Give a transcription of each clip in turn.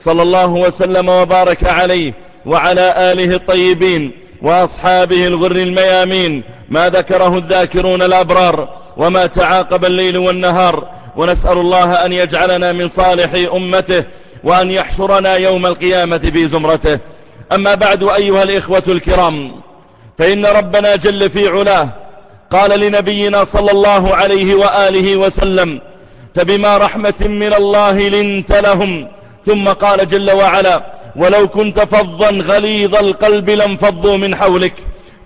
صلى الله وسلم وبارك عليه وعلى آله الطيبين وأصحابه الغر الميامين ما ذكره الذاكرون الأبرار وما تعاقب الليل والنهار ونسأل الله أن يجعلنا من صالح أمته وأن يحشرنا يوم القيامة في زمرته. أما بعد أيها الإخوة الكرام فإن ربنا جل في علاه قال لنبينا صلى الله عليه وآله وسلم فبما رحمة من الله لنت لهم ثم قال جل وعلا ولو كنت فظا غليظ القلب لانفضوا من حولك.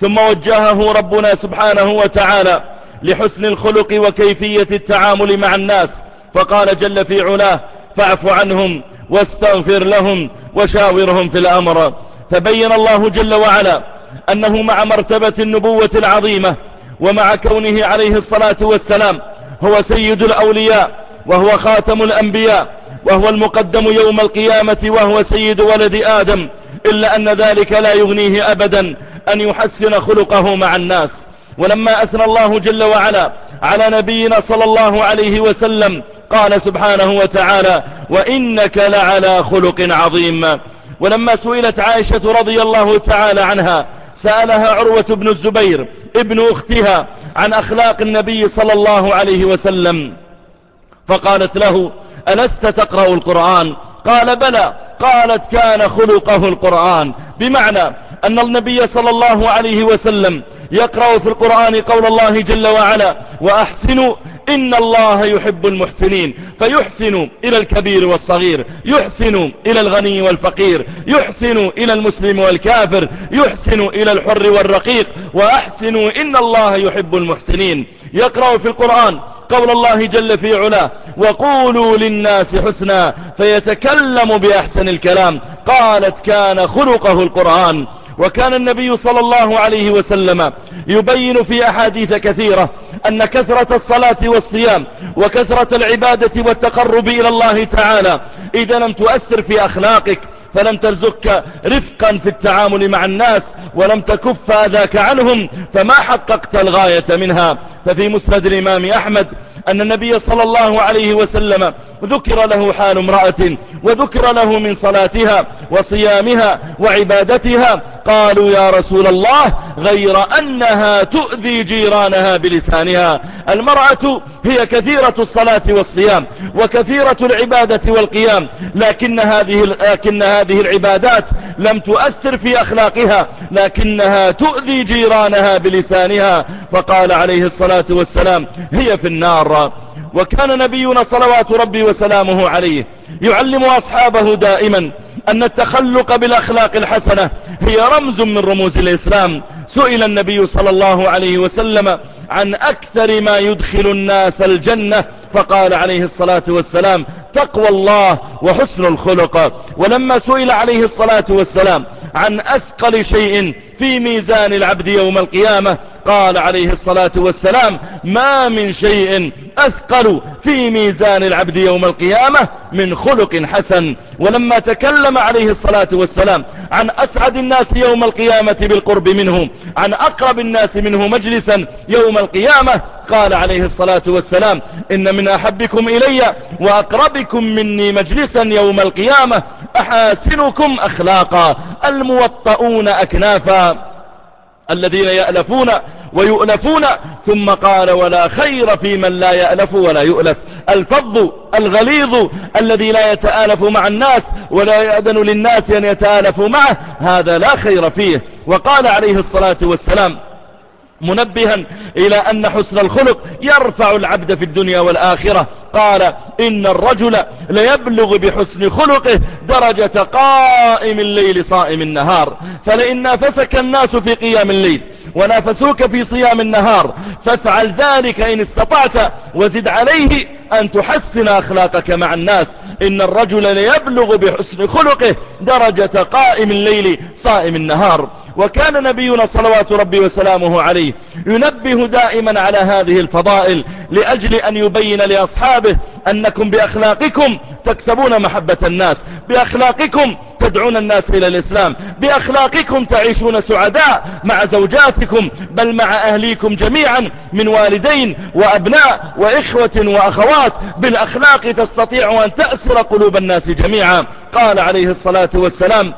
ثم وجهه ربنا سبحانه وتعالى لحسن الخلق وكيفية التعامل مع الناس. فقال جل في علاه فاعف عنهم واستغفر لهم وشاورهم في الأمر. فبين الله جل وعلا أنه مع مرتبة النبوة العظيمة ومع كونه عليه الصلاة والسلام هو سيد الأولياء وهو خاتم الأنبياء وهو المقدم يوم القيامة وهو سيد ولد آدم إلا أن ذلك لا يغنيه أبدا أن يحسن خلقه مع الناس. ولما أثنى الله جل وعلا على نبينا صلى الله عليه وسلم قال سبحانه وتعالى وإنك لعلى خلق عظيم. ولما سئلت عائشة رضي الله تعالى عنها سألها عروة بن الزبير ابن أختها عن أخلاق النبي صلى الله عليه وسلم فقالت له ألست تقرأ القرآن؟ قال بلى. قالت كان خلقه القرآن. بمعنى أن النبي صلى الله عليه وسلم يقرأ في القرآن قول الله جل وعلا وأحسنوا إن الله يحب المحسنين. فيحسن إلى الكبير والصغير يحسن إلى الغني والفقير يحسن إلى المسلم والكافر يحسن إلى الحر والرقيق وأحسنوا إن الله يحب المحسنين. يقرأ في القرآن قول الله جل في علاه وقولوا للناس حسنا فيتكلم بأحسن الكلام. قالت كان خلقه القرآن. وكان النبي صلى الله عليه وسلم يبين في أحاديث كثيرة أن كثرة الصلاة والصيام وكثرة العبادة والتقرب إلى الله تعالى إذا لم تؤثر في أخلاقك فلم ترزقك رفقا في التعامل مع الناس ولم تكف أذاك عنهم فما حققت الغاية منها؟ ففي مسند الإمام أحمد أن النبي صلى الله عليه وسلم ذكر له حال امرأة وذكر له من صلاتها وصيامها وعبادتها. قالوا يا رسول الله غير أنها تؤذي جيرانها بلسانها. المرأة هي كثيرة الصلاة والصيام وكثيرة العبادة والقيام لكن هذه, لكن هذه العبادات لم تؤثر في أخلاقها لكنها تؤذي جيرانها بلسانها. فقال عليه الصلاة والسلام هي في النار. وكان نبينا صلوات ربي وسلامه عليه يعلم أصحابه دائما أن التخلق بالأخلاق الحسنة هي رمز من رموز الإسلام. سئل النبي صلى الله عليه وسلم عن أكثر ما يدخل الناس الجنة فقال عليه الصلاة والسلام تقوى الله وحسن الخلق. ولما سئل عليه الصلاة والسلام عن أثقل شيء في ميزان العبد يوم القيامة قال عليه الصلاة والسلام ما من شيء أثقل في ميزان العبد يوم القيامة من خلق حسن. ولما تكلم عليه الصلاة والسلام عن أسعد الناس يوم القيامة بالقرب منه عن أقرب الناس منه مجلسا يوم القيامة قال عليه الصلاة والسلام إن من أحبكم إلي وأقربكم مني مجلسا يوم القيامة أحاسنكم أخلاقا الموطؤون أكنافا. الذين يألفون ويؤلفون ثم قال ولا خير في من لا يألف ولا يؤلف. الفض الغليظ الذي لا يتآلف مع الناس ولا يأذن للناس أن يتآلفوا معه هذا لا خير فيه. وقال عليه الصلاة والسلام منبها إلى أن حسن الخلق يرفع العبد في الدنيا والآخرة. قال إن الرجل ليبلغ بحسن خلقه درجة قائم الليل صائم النهار. فلئن نافسك الناس في قيام الليل ونافسوك في صيام النهار. فافعل ذلك إن استطعت وزد عليه أن تحسن أخلاقك مع الناس. إن الرجل ليبلغ بحسن خلقه درجة قائم الليل صائم النهار. وكان نبينا صلوات ربي وسلامه عليه ينبه دائما على هذه الفضائل لأجل أن يبين لأصحابه أنكم بأخلاقكم تكسبون محبة الناس. بأخلاقكم تدعون الناس إلى الإسلام. بأخلاقكم تعيشون سعداء مع زوجاتكم بل مع أهليكم جميعا من والدين وأبناء وإخوة وأخوات. بالأخلاق تستطيع أن تأسر قلوب الناس جميعا. قال عليه الصلاة والسلام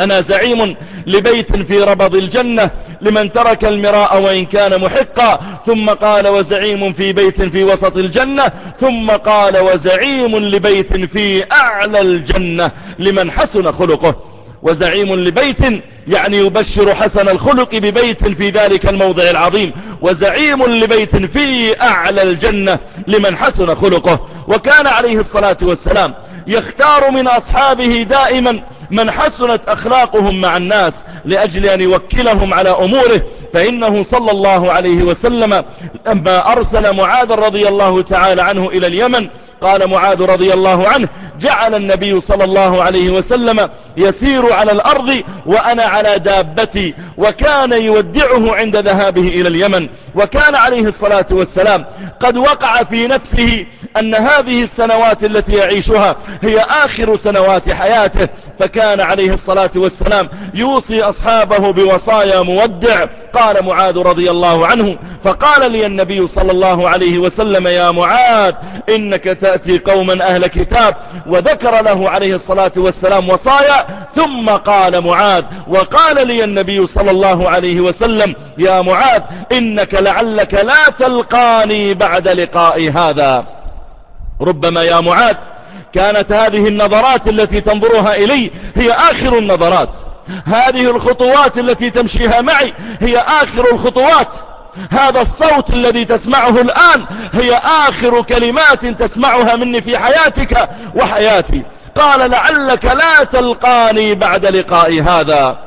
أنا زعيم لبيت في ربض الجنة لمن ترك المراء وإن كان محقا. ثم قال وزعيم في بيت في وسط الجنة. ثم قال وزعيم لبيت في أعلى الجنة لمن حسن خلقه. وزعيم لبيت يعني يبشر حسن الخلق ببيت في ذلك الموضع العظيم. وزعيم لبيت في أعلى الجنة لمن حسن خلقه. وكان عليه الصلاة والسلام يختار من أصحابه دائما من حسنت أخلاقهم مع الناس لأجل أن يوكلهم على أموره فإنه صلى الله عليه وسلم لما أرسل معاذ رضي الله تعالى عنه إلى اليمن قال معاذ رضي الله عنه جعل النبي صلى الله عليه وسلم يسير على الأرض وأنا على دابتي وكان يودعه عند ذهابه إلى اليمن وكان عليه الصلاة والسلام. قد وقع في نفسه أن هذه السنوات التي يعيشها هي آخر سنوات حياته فكان عليه الصلاة والسلام يوصي أصحابه بوصايا مودع. قال معاذ رضي الله عنه فقال لي النبي صلى الله عليه وسلم يا معاذ إنك تأتي قوما أهل كتاب وذكر له عليه الصلاة والسلام وصايا ثم قال معاذ وقال لي النبي صلى الله عليه وسلم يا معاذ إنك لعلك لا تلقاني بعد لقاء هذا. ربما يا معاذ كانت هذه النظرات التي تنظرها إلي هي آخر النظرات. هذه الخطوات التي تمشيها معي هي آخر الخطوات. هذا الصوت الذي تسمعه الآن هي آخر كلمات تسمعها مني في حياتك وحياتي. قال لعلك لا تلقاني بعد لقاء هذا.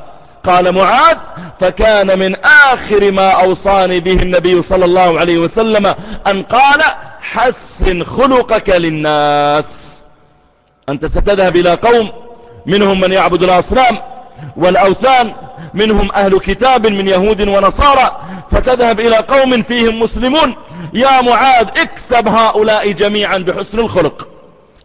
قال معاذ فكان من آخر ما أوصاني به النبي صلى الله عليه وسلم أن قال حسن خلقك للناس. أنت ستذهب إلى قوم منهم من يعبد الأصنام والأوثان منهم أهل كتاب من يهود ونصارى. ستذهب إلى قوم فيهم مسلمون. يا معاذ اكسب هؤلاء جميعا بحسن الخلق.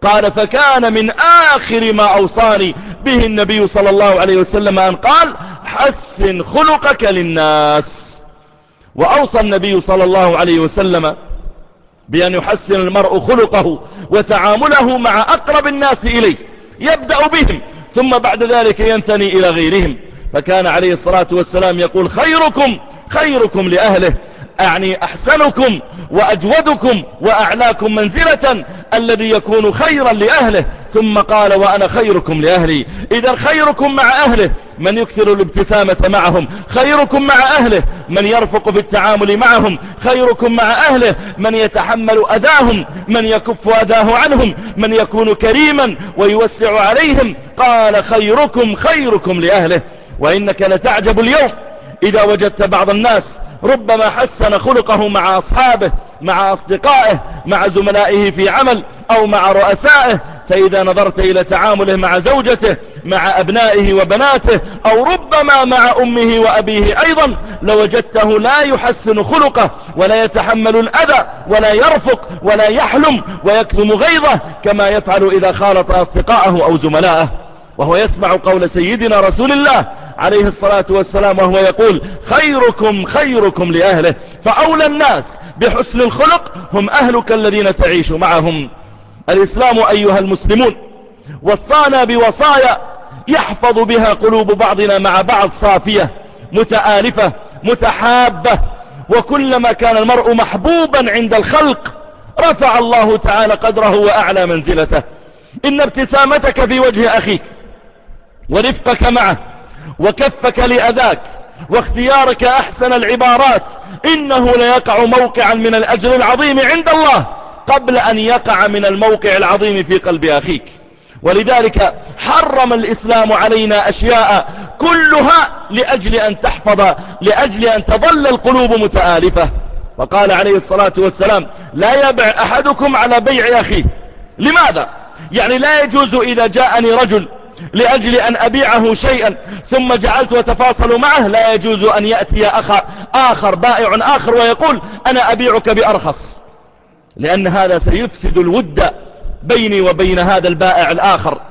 قال فكان من آخر ما أوصاني به النبي صلى الله عليه وسلم أن قال حسن خلقك للناس. وأوصى النبي صلى الله عليه وسلم بأن يحسن المرء خلقه وتعامله مع أقرب الناس إليه. يبدأ بهم ثم بعد ذلك ينثني إلى غيرهم. فكان عليه الصلاة والسلام يقول خيركم خيركم لأهله أعني أحسنكم وأجودكم وأعلاكم منزلة الذي يكون خيرا لأهله. ثم قال وأنا خيركم لأهلي. إذا خيركم مع أهله من يكثر الابتسامة معهم؟ خيركم مع أهله من يرفق في التعامل معهم؟ خيركم مع أهله من يتحمل أذاهم؟ من يكف أذاه عنهم؟ من يكون كريما ويوسع عليهم؟ قال خيركم خيركم لأهله. وإنك لتعجب اليوم. إذا وجدت بعض الناس ربما حسن خلقه مع أصحابه مع أصدقائه مع زملائه في عمل أو مع رؤسائه فإذا نظرت إلى تعامله مع زوجته مع أبنائه وبناته أو ربما مع أمه وأبيه أيضا لوجدته لا يحسن خلقه ولا يتحمل الأذى ولا يرفق ولا يحلم ويكظم غيظه كما يفعل إذا خالط أصدقاءه أو زملائه. وهو يسمع قول سيدنا رسول الله عليه الصلاة والسلام وهو يقول خيركم خيركم لأهله فأولى الناس بحسن الخلق هم أهلك الذين تعيش معهم. الإسلام أيها المسلمون وصانا بوصايا يحفظ بها قلوب بعضنا مع بعض صافية متآلفة متحابة وكلما كان المرء محبوبا عند الخلق رفع الله تعالى قدره وأعلى منزلته. إن ابتسامتك في وجه أخيك ورفقك معه وكفك لأذاك واختيارك أحسن العبارات إنه ليقع موقعا من الأجر العظيم عند الله قبل أن يقع من الموقع العظيم في قلب أخيك. ولذلك حرم الإسلام علينا أشياء كلها لأجل أن تحفظ لأجل أن تظل القلوب متآلفة. وقال عليه الصلاة والسلام لا يبع أحدكم على بيع أخيه. لماذا؟ يعني لا يجوز إذا جاءني رجل لأجل أن أبيعه شيئا ثم جعلت وتفاصل معه لا يجوز أن يأتي أخ آخر بائع آخر ويقول أنا أبيعك بأرخص. لأن هذا سيفسد الود بيني وبين هذا البائع الآخر.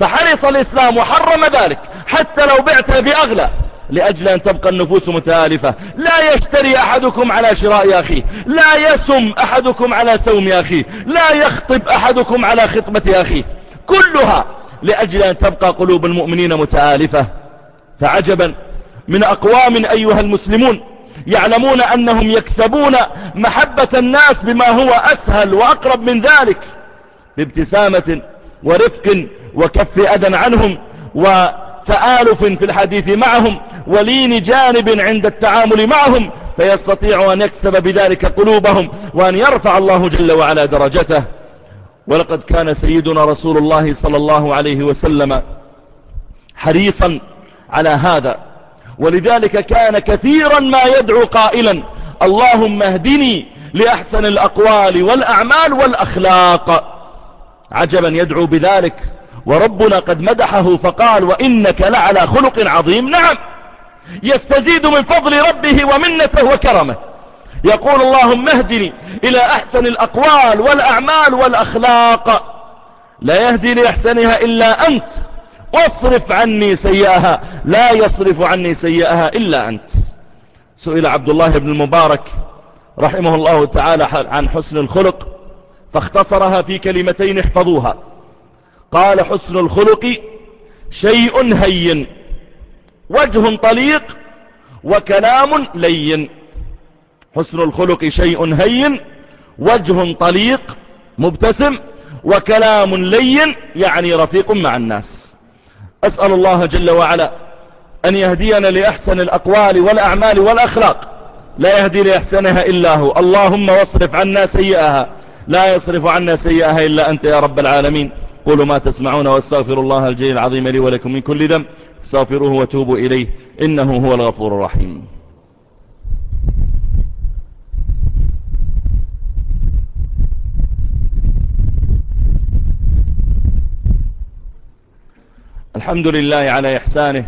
فحرص الإسلام وحرم ذلك حتى لو بعت بأغلى لأجل أن تبقى النفوس متآلفة. لا يشتري أحدكم على شراء أخيه لا يسم أحدكم على سوم أخيه لا يخطب أحدكم على خطبة أخيه كلها لأجل أن تبقى قلوب المؤمنين متآلفة. فعجبا. من أقوام أيها المسلمون يعلمون أنهم يكسبون محبة الناس بما هو أسهل وأقرب من ذلك بابتسامة ورفق وكف أذى عنهم وتآلف في الحديث معهم ولين جانب عند التعامل معهم فيستطيع أن يكسب بذلك قلوبهم وأن يرفع الله جل وعلا درجته. ولقد كان سيدنا رسول الله صلى الله عليه وسلم حريصا على هذا. ولذلك كان كثيرا ما يدعو قائلا اللهم اهدني لأحسن الأقوال والأعمال والأخلاق. عجبا يدعو بذلك وربنا قد مدحه فقال وإنك لعلى خلق عظيم. نعم يستزيد من فضل ربه ومنته وكرمه. يقول اللهم اهدني إلى أحسن الأقوال والأعمال والأخلاق. لا يهدي لأحسنها إلا أنت. واصرف عني سيئها. لا يصرف عني سيئها إلا أنت. سئل عبد الله بن المبارك رحمه الله تعالى عن حسن الخلق فاختصرها في كلمتين احفظوها. قال حسن الخلق شيء هين وجه طليق وكلام لين. حسن الخلق شيء هين وجه طليق مبتسم وكلام لين يعني رفيق مع الناس. أسأل الله جل وعلا أن يهدينا لأحسن الأقوال والأعمال والأخلاق. لا يهدي لأحسنها إلا هو. اللهم واصرف عنا سيئها. لا يصرف عنا سيئها إلا أنت يا رب العالمين. قولوا ما تسمعون واستغفر الله الجليل العظيم لي ولكم من كل ذنب. استغفروه وتوبوا إليه. إنه هو الغفور الرحيم. الحمد لله على إحسانه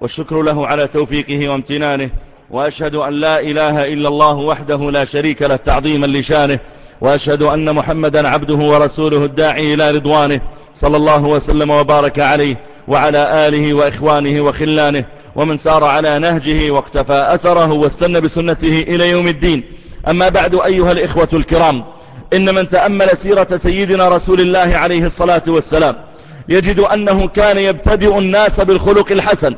والشكر له على توفيقه وامتنانه وأشهد أن لا إله إلا الله وحده لا شريك له تعظيما لشانه وأشهد أن محمدا عبده ورسوله الداعي إلى رضوانه صلى الله وسلم وبارك عليه وعلى آله وإخوانه وخلانه ومن سار على نهجه واقتفى أثره واستنى بسنته إلى يوم الدين. أما بعد أيها الإخوة الكرام إن من تأمل سيرة سيدنا رسول الله عليه الصلاة والسلام يجد أنه كان يبتدئ الناس بالخلق الحسن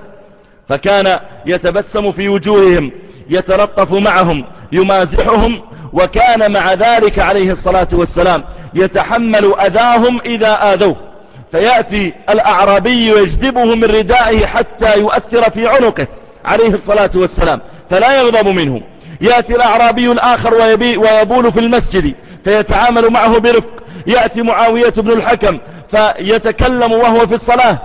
فكان يتبسم في وجوههم يتلطف معهم يمازحهم وكان مع ذلك عليه الصلاة والسلام يتحمل أذاهم إذا آذوه. فيأتي الأعرابي ويجذبه من ردائه حتى يؤثر في عنقه عليه الصلاة والسلام فلا يغضب منه. يأتي الأعرابي الآخر ويبول في المسجد فيتعامل معه برفق. يأتي معاوية بن الحكم فيتكلم وهو في الصلاة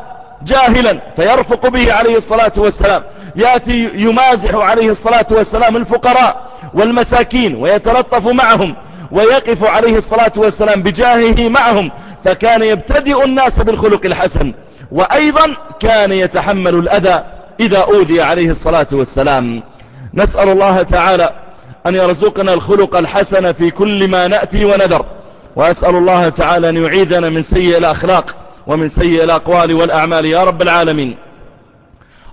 جاهلا فيرفق به عليه الصلاة والسلام. يأتي يمازح عليه الصلاة والسلام الفقراء والمساكين ويتلطف معهم ويقف عليه الصلاة والسلام بجاهه معهم. فكان يبتدئ الناس بالخلق الحسن وأيضا كان يتحمل الأذى إذا أوذي عليه الصلاة والسلام. نسأل الله تعالى أن يرزقنا الخلق الحسن في كل ما نأتي ونذر. وأسأل الله تعالى أن يعيذنا من سيء الأخلاق ومن سيء الأقوال والأعمال. يا رب العالمين.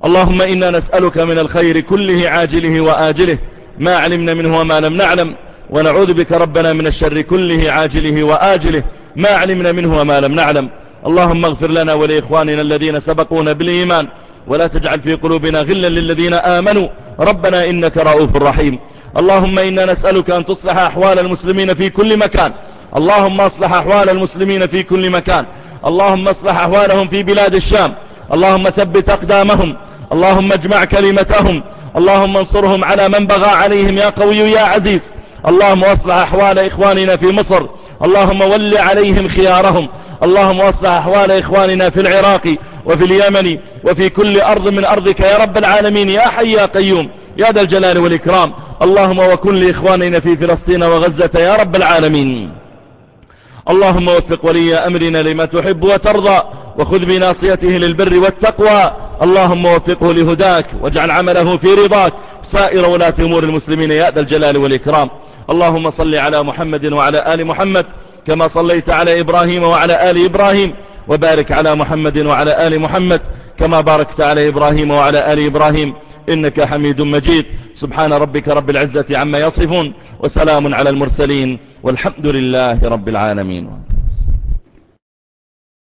اللهم إنا نسألك من الخير كله عاجله وآجله ما علمنا منه وما لم نعلم. ونعوذ بك ربنا من الشر كله عاجله وآجله ما علمنا منه وما لم نعلم. اللهم اغفر لنا ولإخواننا الذين سبقونا بالإيمان. ولا تجعل في قلوبنا غلا للذين آمنوا. ربنا إنك رؤوف رحيم. اللهم إنا نسألك أن تصلح أحوال المسلمين في كل مكان. اللهم اصلح أحوال المسلمين في كل مكان. اللهم اصلح أحوالهم في بلاد الشام. اللهم ثبت أقدامهم. اللهم اجمع كلمتهم. اللهم انصرهم على من بغى عليهم. يا قوي يا عزيز. اللهم اصلح أحوال إخواننا في مصر. اللهم ول عليهم خيارهم. اللهم اصلح أحوال إخواننا في العراق وفي اليمن وفي كل أرض من أرضك. يا رب العالمين. يا حي يا قيوم. يا ذا الجلال والإكرام. اللهم وكن لإخواننا في فلسطين وغزة. يا رب العالمين. اللهم وفق ولي أمرنا لما تحب وترضى وخذ بناصيته للبر والتقوى. اللهم وفقه لهداك واجعل عمله في رضاك. سائر ولاة أمور المسلمين يا ذا الجلال والإكرام. اللهم صل على محمد وعلى آل محمد كما صليت على إبراهيم وعلى آل إبراهيم. وبارك على محمد وعلى آل محمد كما باركت على إبراهيم وعلى آل إبراهيم. إنك حميد مجيد. سبحان ربك رب العزة عما يصفون وسلام على المرسلين والحمد لله رب العالمين.